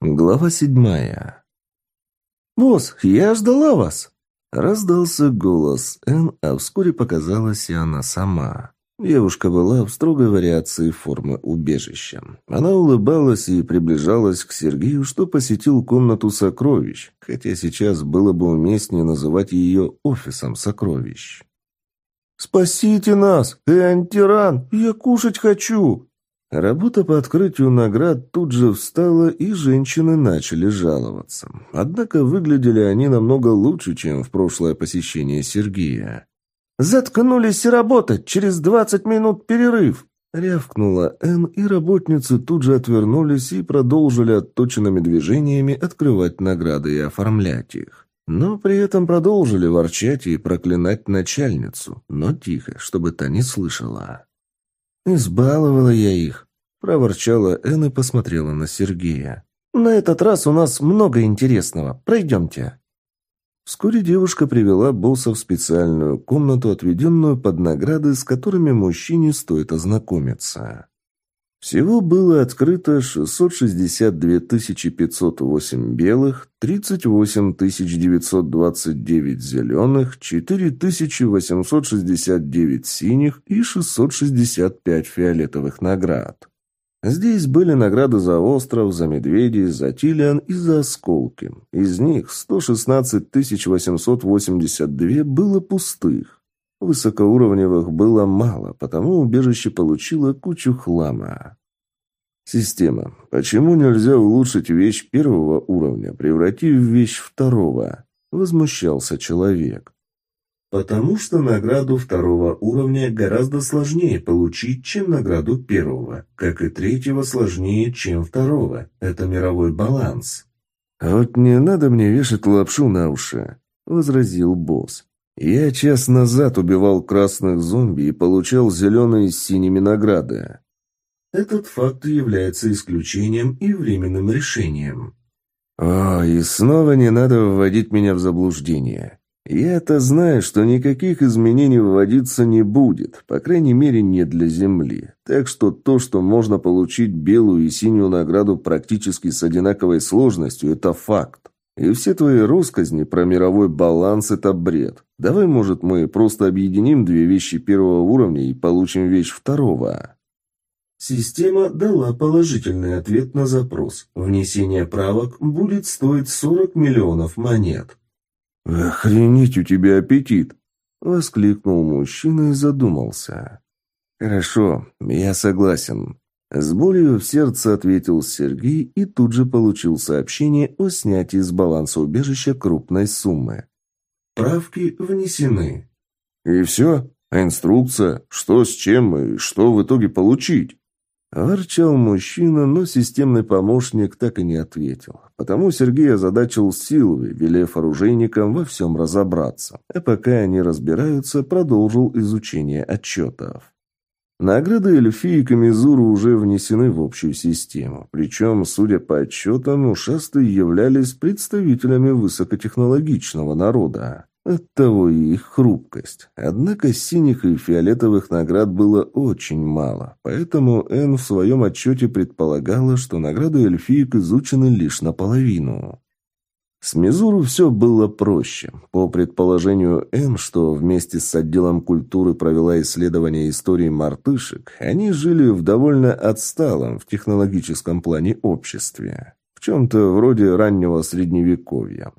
Глава седьмая. «Босс, я ждала вас!» Раздался голос Н, а вскоре показалась и она сама. Девушка была в строгой вариации формы убежища. Она улыбалась и приближалась к Сергею, что посетил комнату сокровищ, хотя сейчас было бы уместнее называть ее офисом сокровищ. «Спасите нас! Эн-тиран! Я кушать хочу!» Работа по открытию наград тут же встала, и женщины начали жаловаться. Однако выглядели они намного лучше, чем в прошлое посещение Сергея. «Заткнулись работать! Через двадцать минут перерыв!» Рявкнула Н, и работницы тут же отвернулись и продолжили отточенными движениями открывать награды и оформлять их. Но при этом продолжили ворчать и проклинать начальницу, но тихо, чтобы та не слышала. «Избаловала я их», — проворчала Энн и посмотрела на Сергея. «На этот раз у нас много интересного. Пройдемте». Вскоре девушка привела босса в специальную комнату, отведенную под награды, с которыми мужчине стоит ознакомиться. Всего было открыто 662 508 белых, 38 929 зеленых, 4 869 синих и 665 фиолетовых наград. Здесь были награды за остров, за медведей, за Тилиан и за осколки. Из них 116 882 было пустых. Высокоуровневых было мало, потому убежище получило кучу хлама. Система. Почему нельзя улучшить вещь первого уровня, превратив в вещь второго? Возмущался человек. Потому что награду второго уровня гораздо сложнее получить, чем награду первого, как и третьего сложнее, чем второго. Это мировой баланс. «А вот не надо мне вешать лапшу на уши», — возразил босс. Я час назад убивал красных зомби и получал зеленые с синими награды. Этот факт является исключением и временным решением. О, и снова не надо вводить меня в заблуждение. Я-то знаю, что никаких изменений вводиться не будет, по крайней мере, не для Земли. Так что то, что можно получить белую и синюю награду практически с одинаковой сложностью, это факт. И все твои росказни про мировой баланс – это бред. Давай, может, мы просто объединим две вещи первого уровня и получим вещь второго. Система дала положительный ответ на запрос. Внесение правок будет стоить 40 миллионов монет. «Охренеть у тебя аппетит!» – воскликнул мужчина и задумался. «Хорошо, я согласен. С болью в сердце ответил Сергей и тут же получил сообщение о снятии с баланса убежища крупной суммы. Правки внесены. И все? А инструкция? Что с чем и что в итоге получить? Ворчал мужчина, но системный помощник так и не ответил. Потому Сергей озадачил Силове, велев оружейникам во всем разобраться. А пока они разбираются, продолжил изучение отчетов. Награды Эльфи и Камизуру уже внесены в общую систему. Причем, судя по отчетам, ушастые являлись представителями высокотехнологичного народа. Оттого и их хрупкость. Однако синих и фиолетовых наград было очень мало, поэтому Энн в своем отчете предполагала, что награды эльфиек изучены лишь наполовину. С Мизуру все было проще. По предположению Н, что вместе с отделом культуры провела исследование истории мартышек, они жили в довольно отсталом в технологическом плане обществе. В чем-то вроде раннего средневековья.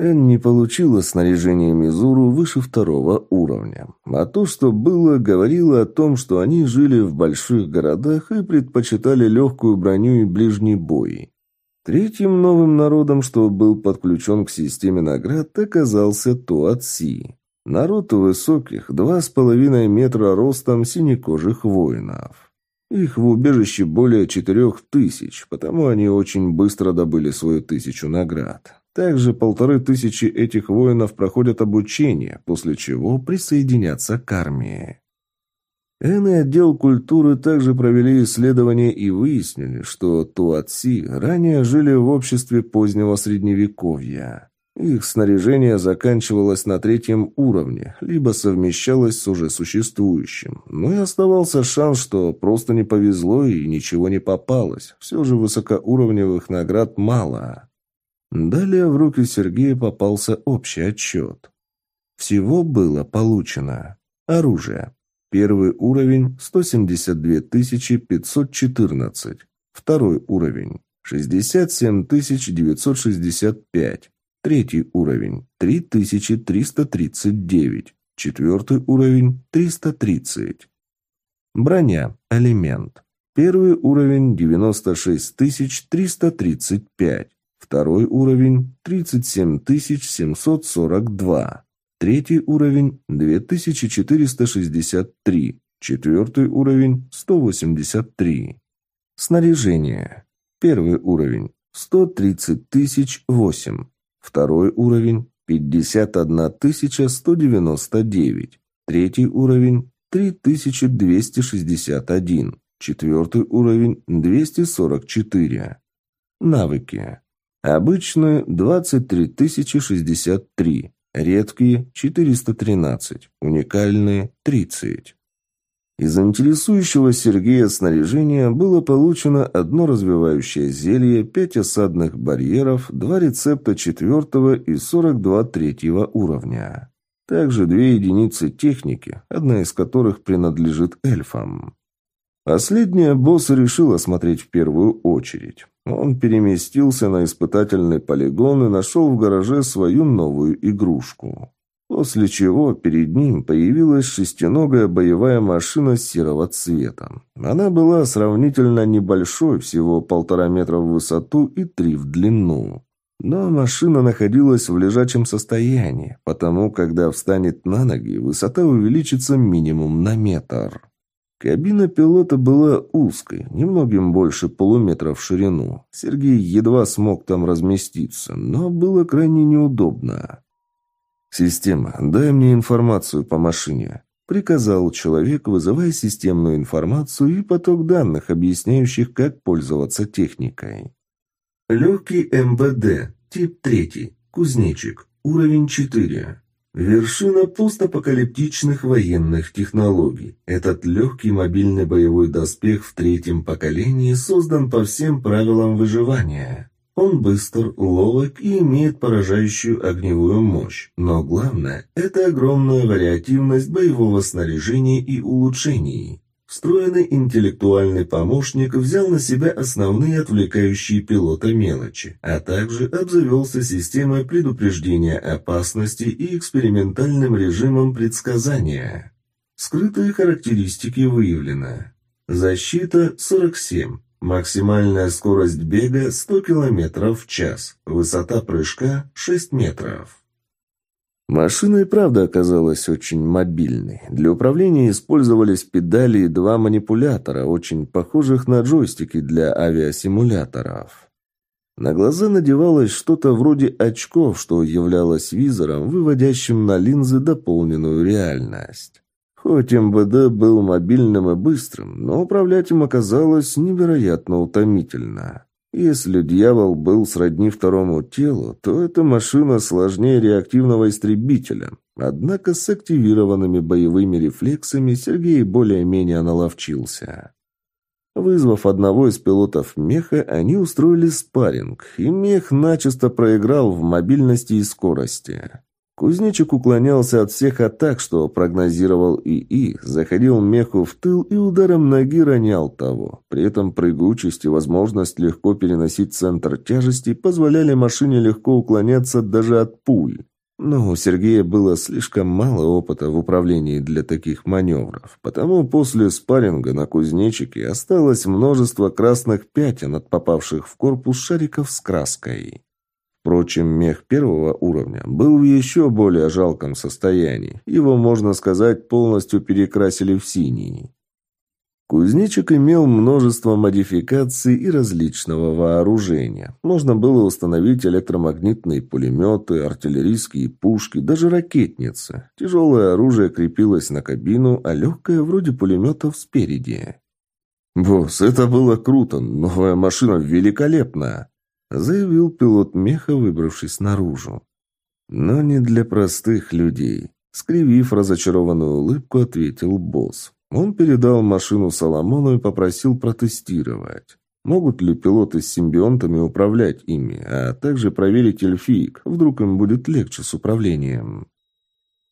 Эн не получила снаряжение Мизуру выше второго уровня. А то, что было, говорило о том, что они жили в больших городах и предпочитали легкую броню и ближний бой. Третьим новым народом, что был подключен к системе наград, оказался Туатси. Народ высоких, два с половиной метра ростом синекожих воинов. Их в убежище более четырех тысяч, потому они очень быстро добыли свою тысячу наград. Также полторы тысячи этих воинов проходят обучение, после чего присоединятся к армии. Эн и отдел культуры также провели исследования и выяснили, что туатси ранее жили в обществе позднего средневековья. Их снаряжение заканчивалось на третьем уровне, либо совмещалось с уже существующим. Но и оставался шанс, что просто не повезло и ничего не попалось. Все же высокоуровневых наград мало. Далее в руки Сергея попался общий отчет. Всего было получено. Оружие. Первый уровень – 172 514. Второй уровень – 67 965. Третий уровень – 3339. Четвертый уровень – 330. Броня. Элемент. Первый уровень – 96 335. Второй уровень – 37 742. Третий уровень – 2463. Четвертый уровень – 183. Снаряжение. Первый уровень – 130 тысяч 8. Второй уровень – 51 199. Третий уровень – 3261. Четвертый уровень – 244. Навыки. Обычные – 23 063. Редкие – 413. Уникальные – 30. Из интересующего Сергея снаряжения было получено одно развивающее зелье, пять осадных барьеров, два рецепта четвертого и 42 третьего уровня. Также две единицы техники, одна из которых принадлежит эльфам. Последнее босс решил осмотреть в первую очередь. Он переместился на испытательный полигон и нашел в гараже свою новую игрушку. После чего перед ним появилась шестиногая боевая машина серого цвета. Она была сравнительно небольшой, всего полтора метра в высоту и три в длину. Но машина находилась в лежачем состоянии, потому когда встанет на ноги, высота увеличится минимум на метр. Кабина пилота была узкой, немногим больше полуметра в ширину. Сергей едва смог там разместиться, но было крайне неудобно. «Система, дай мне информацию по машине», — приказал человек, вызывая системную информацию и поток данных, объясняющих, как пользоваться техникой. Легкий МБД, тип 3, кузнечик, уровень 4. Вершина постапокалиптичных военных технологий. Этот легкий мобильный боевой доспех в третьем поколении создан по всем правилам выживания. Он быстр, ловок и имеет поражающую огневую мощь. Но главное – это огромная вариативность боевого снаряжения и улучшений. Встроенный интеллектуальный помощник взял на себя основные отвлекающие пилота мелочи, а также обзавелся системой предупреждения опасности и экспериментальным режимом предсказания. Скрытые характеристики выявлены. Защита 47, Максимальная скорость бега 100 км в час. Высота прыжка 6 метров. Машина и правда оказалась очень мобильной. Для управления использовались педали и два манипулятора, очень похожих на джойстики для авиасимуляторов. На глаза надевалось что-то вроде очков, что являлось визором, выводящим на линзы дополненную реальность. Хоть МВД был мобильным и быстрым, но управлять им оказалось невероятно утомительно. Если дьявол был сродни второму телу, то эта машина сложнее реактивного истребителя. Однако с активированными боевыми рефлексами Сергей более-менее наловчился. Вызвав одного из пилотов меха, они устроили спарринг, и мех начисто проиграл в мобильности и скорости. Кузнечик уклонялся от всех атак, что прогнозировал ИИ, заходил меху в тыл и ударом ноги ронял того. При этом прыгучесть и возможность легко переносить центр тяжести позволяли машине легко уклоняться даже от пуль. Но у Сергея было слишком мало опыта в управлении для таких маневров, потому после спарринга на кузнечике осталось множество красных пятен от попавших в корпус шариков с краской. Впрочем, мех первого уровня был в еще более жалком состоянии. Его, можно сказать, полностью перекрасили в синий. Кузнечик имел множество модификаций и различного вооружения. Можно было установить электромагнитные пулеметы, артиллерийские пушки, даже ракетницы. Тяжелое оружие крепилось на кабину, а легкое вроде пулеметов спереди. «Босс, это было круто! Новая машина великолепна!» Заявил пилот меха, выбравшись наружу. Но не для простых людей. Скривив разочарованную улыбку, ответил босс. Он передал машину Соломону и попросил протестировать. Могут ли пилоты с симбионтами управлять ими, а также проверить эльфиек, вдруг им будет легче с управлением.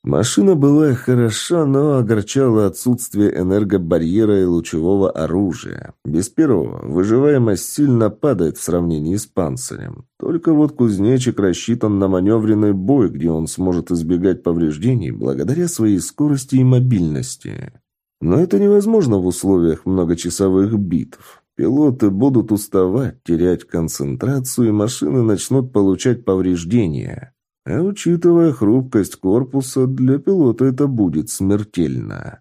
Машина была хороша, но огорчала отсутствие энергобарьера и лучевого оружия. Без первого выживаемость сильно падает в сравнении с панцирем. Только вот кузнечик рассчитан на маневренный бой, где он сможет избегать повреждений благодаря своей скорости и мобильности. Но это невозможно в условиях многочасовых битв. Пилоты будут уставать, терять концентрацию, и машины начнут получать повреждения. А учитывая хрупкость корпуса, для пилота это будет смертельно.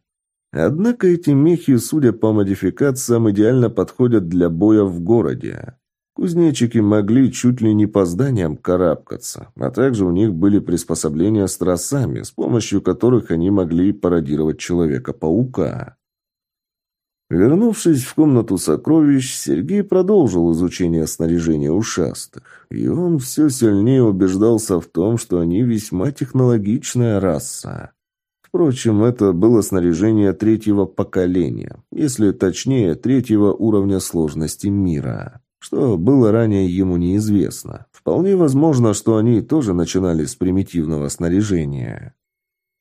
Однако эти мехи, судя по модификациям, идеально подходят для боя в городе. Кузнечики могли чуть ли не по зданиям карабкаться, а также у них были приспособления с тросами, с помощью которых они могли пародировать Человека-паука. Вернувшись в комнату сокровищ, Сергей продолжил изучение снаряжения ушастых, и он все сильнее убеждался в том, что они весьма технологичная раса. Впрочем, это было снаряжение третьего поколения, если точнее, третьего уровня сложности мира, что было ранее ему неизвестно. Вполне возможно, что они тоже начинали с примитивного снаряжения.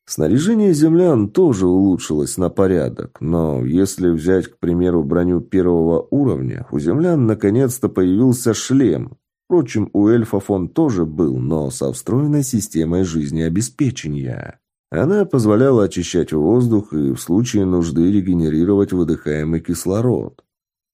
Снаряжение землян тоже улучшилось на порядок, но если взять, к примеру, броню первого уровня, у землян наконец-то появился шлем. Впрочем, у эльфов он тоже был, но со встроенной системой жизнеобеспечения. Она позволяла очищать воздух и в случае нужды регенерировать выдыхаемый кислород.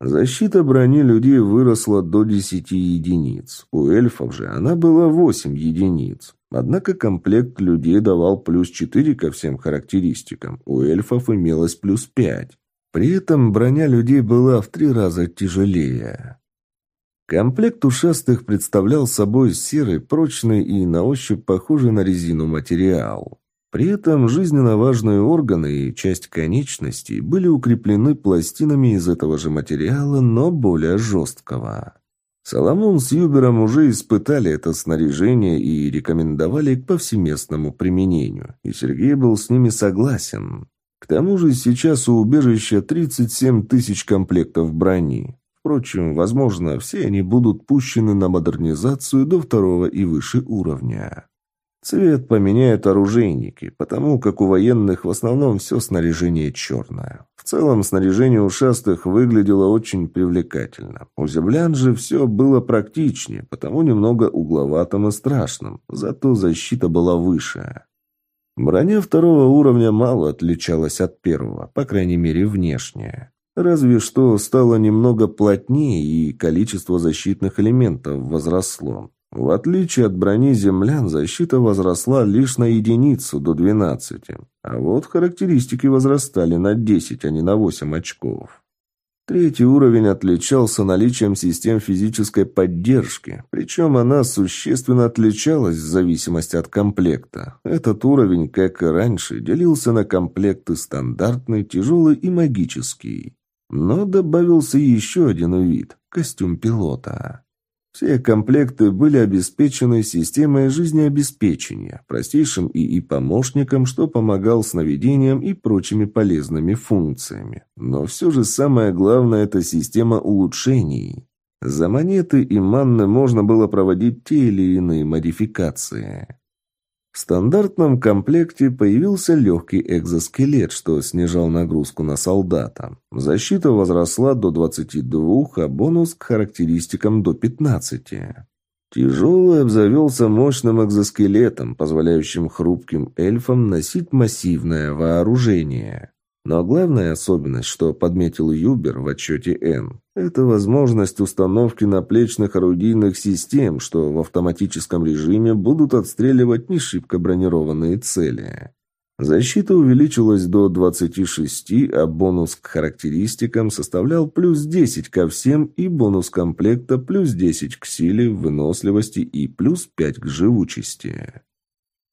Защита брони людей выросла до 10 единиц. У эльфов же она была 8 единиц. Однако комплект людей давал плюс 4 ко всем характеристикам, у эльфов имелось плюс 5. При этом броня людей была в три раза тяжелее. Комплект ушастых представлял собой серый, прочный и на ощупь похожий на резину материал. При этом жизненно важные органы и часть конечностей были укреплены пластинами из этого же материала, но более жесткого. Соломон с Юбером уже испытали это снаряжение и рекомендовали к повсеместному применению, и Сергей был с ними согласен. К тому же сейчас у убежища 37 тысяч комплектов брони. Впрочем, возможно, все они будут пущены на модернизацию до второго и выше уровня. Цвет поменяют оружейники, потому как у военных в основном все снаряжение черное. В целом снаряжение ушастых выглядело очень привлекательно. У землян же все было практичнее, потому немного угловатым и страшным, зато защита была выше. Броня второго уровня мало отличалась от первого, по крайней мере внешне. Разве что стало немного плотнее и количество защитных элементов возросло. В отличие от брони землян, защита возросла лишь на единицу до 12, а вот характеристики возрастали на 10, а не на 8 очков. Третий уровень отличался наличием систем физической поддержки, причем она существенно отличалась в зависимости от комплекта. Этот уровень, как и раньше, делился на комплекты стандартный, тяжелый и магический. Но добавился еще один вид – костюм пилота. Все комплекты были обеспечены системой жизнеобеспечения, простейшим ИИ-помощником, что помогал с наведением и прочими полезными функциями. Но все же самое главное – это система улучшений. За монеты и манны можно было проводить те или иные модификации. В стандартном комплекте появился легкий экзоскелет, что снижал нагрузку на солдата. Защита возросла до 22, а бонус к характеристикам до 15. Тяжелый обзавелся мощным экзоскелетом, позволяющим хрупким эльфам носить массивное вооружение. Но главная особенность, что подметил Юбер в отчете Н, это возможность установки наплечных орудийных систем, что в автоматическом режиме будут отстреливать не шибко бронированные цели. Защита увеличилась до 26, а бонус к характеристикам составлял плюс 10 ко всем и бонус комплекта плюс 10 к силе, выносливости и плюс 5 к живучести.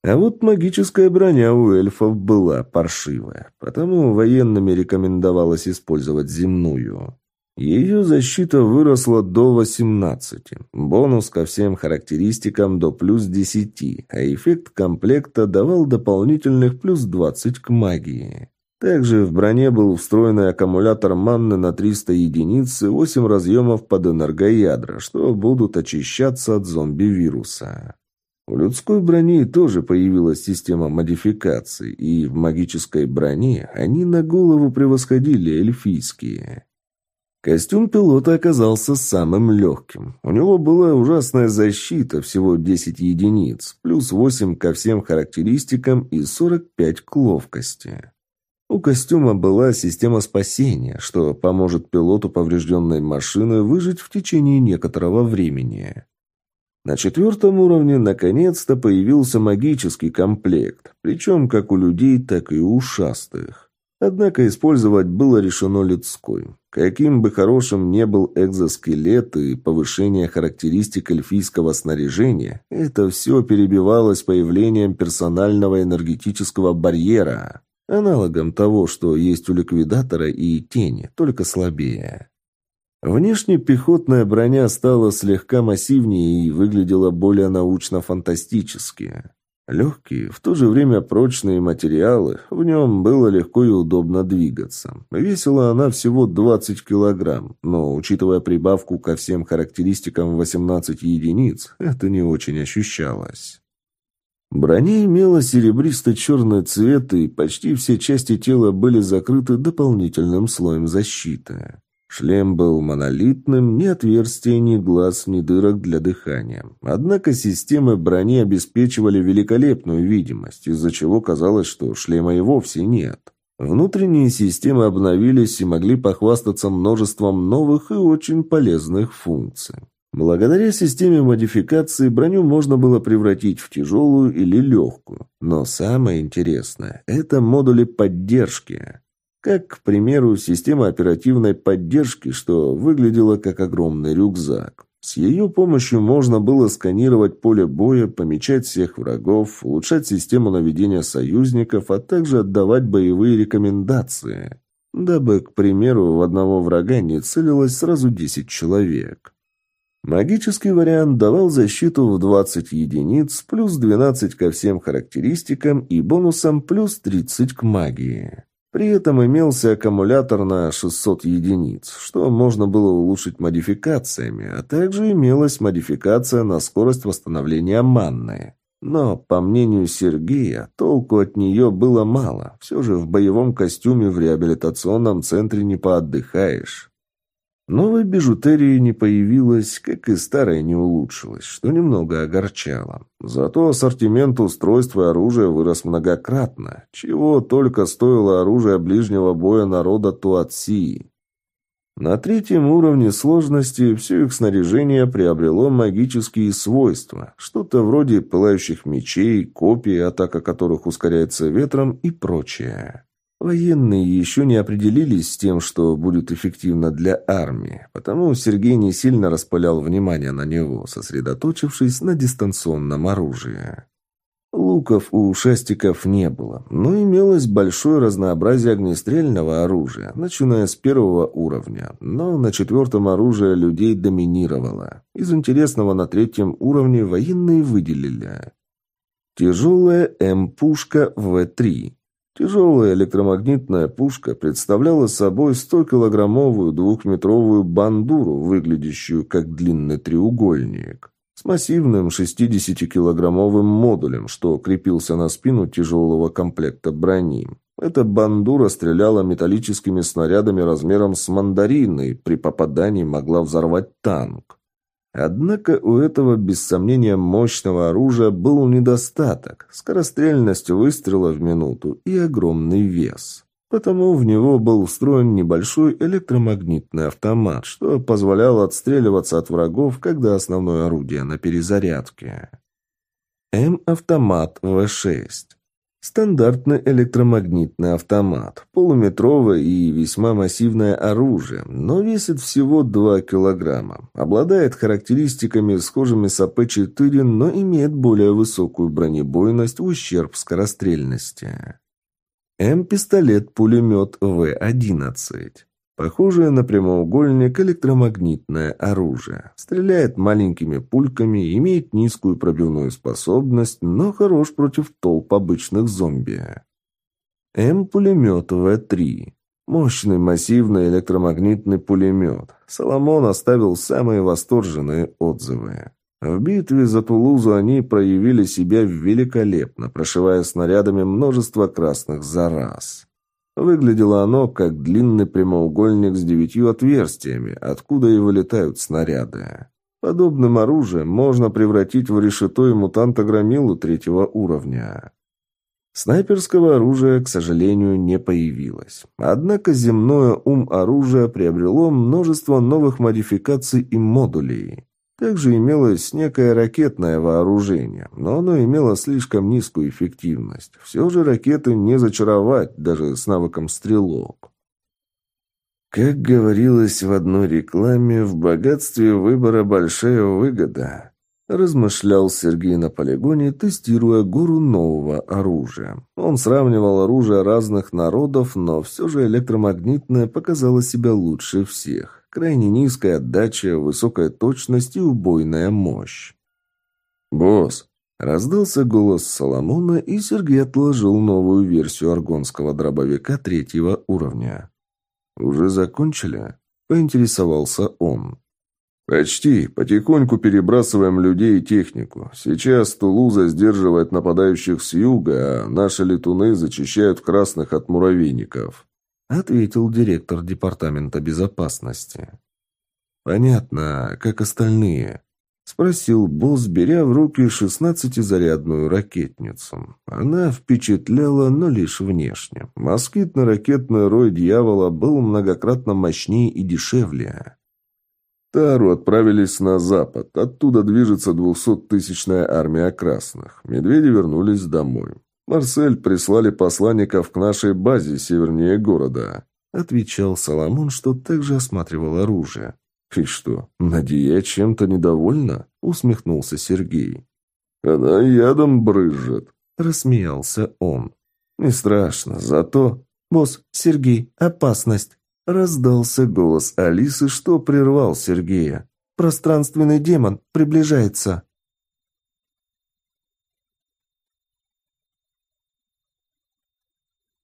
А вот магическая броня у эльфов была паршивая, потому военными рекомендовалось использовать земную. Ее защита выросла до 18, бонус ко всем характеристикам до плюс 10, а эффект комплекта давал дополнительных плюс 20 к магии. Также в броне был встроенный аккумулятор манны на 300 единиц и 8 разъемов под энергоядра, что будут очищаться от зомби-вируса. У людской брони тоже появилась система модификаций, и в магической броне они на голову превосходили эльфийские. Костюм пилота оказался самым легким. У него была ужасная защита, всего 10 единиц, плюс 8 ко всем характеристикам и 45 к ловкости. У костюма была система спасения, что поможет пилоту поврежденной машины выжить в течение некоторого времени. На четвертом уровне наконец-то появился магический комплект, причем как у людей, так и у ушастых. Однако использовать было решено людской. Каким бы хорошим ни был экзоскелет и повышение характеристик эльфийского снаряжения, это все перебивалось появлением персонального энергетического барьера, аналогом того, что есть у ликвидатора и тени, только слабее. Внешне пехотная броня стала слегка массивнее и выглядела более научно-фантастически. Легкие, в то же время прочные материалы, в нем было легко и удобно двигаться. Весила она всего 20 килограмм, но, учитывая прибавку ко всем характеристикам 18 единиц, это не очень ощущалось. Броня имела серебристо-черный цвет, и почти все части тела были закрыты дополнительным слоем защиты. Шлем был монолитным, ни отверстия, ни глаз, ни дырок для дыхания. Однако системы брони обеспечивали великолепную видимость, из-за чего казалось, что шлема и вовсе нет. Внутренние системы обновились и могли похвастаться множеством новых и очень полезных функций. Благодаря системе модификации броню можно было превратить в тяжелую или легкую. Но самое интересное – это модули поддержки. Как, к примеру, система оперативной поддержки, что выглядела как огромный рюкзак. С ее помощью можно было сканировать поле боя, помечать всех врагов, улучшать систему наведения союзников, а также отдавать боевые рекомендации. Дабы, к примеру, в одного врага не целилось сразу 10 человек. Магический вариант давал защиту в 20 единиц, плюс 12 ко всем характеристикам и бонусом плюс 30 к магии. При этом имелся аккумулятор на 600 единиц, что можно было улучшить модификациями, а также имелась модификация на скорость восстановления манны. Но, по мнению Сергея, толку от нее было мало. Все же в боевом костюме в реабилитационном центре не поотдыхаешь. Новой бижутерии не появилось, как и старая не улучшилась, что немного огорчало. Зато ассортимент устройств и оружия вырос многократно, чего только стоило оружие ближнего боя народа Туатсии. На третьем уровне сложности все их снаряжение приобрело магические свойства, что-то вроде пылающих мечей, копий, атака которых ускоряется ветром и прочее. Военные еще не определились с тем, что будет эффективно для армии, потому Сергей не сильно распылял внимание на него, сосредоточившись на дистанционном оружии. Луков у шастиков не было, но имелось большое разнообразие огнестрельного оружия, начиная с первого уровня, но на четвертом оружие людей доминировало. Из интересного на третьем уровне военные выделили. Тяжелая М-пушка В-3, Тяжелая электромагнитная пушка представляла собой 100-килограммовую двухметровую бандуру, выглядящую как длинный треугольник, с массивным 60-килограммовым модулем, что крепился на спину тяжелого комплекта брони. Эта бандура стреляла металлическими снарядами размером с мандарины и при попадании могла взорвать танк. Однако у этого, без сомнения, мощного оружия был недостаток – скорострельность выстрела в минуту и огромный вес. Потому в него был встроен небольшой электромагнитный автомат, что позволяло отстреливаться от врагов, когда основное орудие на перезарядке. М-автомат В-6 Стандартный электромагнитный автомат, полуметровое и весьма массивное оружие, но весит всего 2 килограмма. Обладает характеристиками, схожими с АП-4, но имеет более высокую бронебойность ущерб скорострельности. М-пистолет-пулемет В-11. Похожее на прямоугольник электромагнитное оружие. Стреляет маленькими пульками, имеет низкую пробивную способность, но хорош против толп обычных зомби. М-пулемет В-3. Мощный массивный электромагнитный пулемет. Соломон оставил самые восторженные отзывы. В битве за Тулузу они проявили себя великолепно, прошивая снарядами множество красных зараз. Выглядело оно как длинный прямоугольник с девятью отверстиями, откуда и вылетают снаряды. Подобным оружием можно превратить в решето и мутанта-громилу третьего уровня. Снайперского оружия, к сожалению, не появилось. Однако земное ум оружия приобрело множество новых модификаций и модулей. Также имелось некое ракетное вооружение, но оно имело слишком низкую эффективность. Все же ракеты не зачаровать, даже с навыком стрелок. Как говорилось в одной рекламе, в богатстве выбора большая выгода. Размышлял Сергей на полигоне, тестируя гору нового оружия. Он сравнивал оружие разных народов, но все же электромагнитное показало себя лучше всех. Крайне низкая отдача, высокая точность и убойная мощь. «Босс!» – раздался голос Соломона, и Сергей отложил новую версию аргонского дробовика третьего уровня. «Уже закончили?» – поинтересовался он. «Почти. Потихоньку перебрасываем людей и технику. Сейчас Тулуза сдерживает нападающих с юга, а наши летуны зачищают красных от муравейников» ответил директор департамента безопасности. Понятно, как остальные, спросил босс, беря в руки шестнадцатизарядную ракетницу. Она впечатляла, но лишь внешне. Москитно-ракетный рой дьявола был многократно мощнее и дешевле. Тару отправились на запад. Оттуда движется двухсоттысячная армия красных. Медведи вернулись домой. «Марсель прислали посланников к нашей базе севернее города», — отвечал Соломон, что также осматривал оружие. «И что, Надия чем-то недовольна?» — усмехнулся Сергей. «Она ядом брызжет», — рассмеялся он. «Не страшно, зато...» «Босс, Сергей, опасность!» — раздался голос Алисы, что прервал Сергея. «Пространственный демон приближается!»